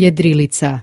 jedrilica.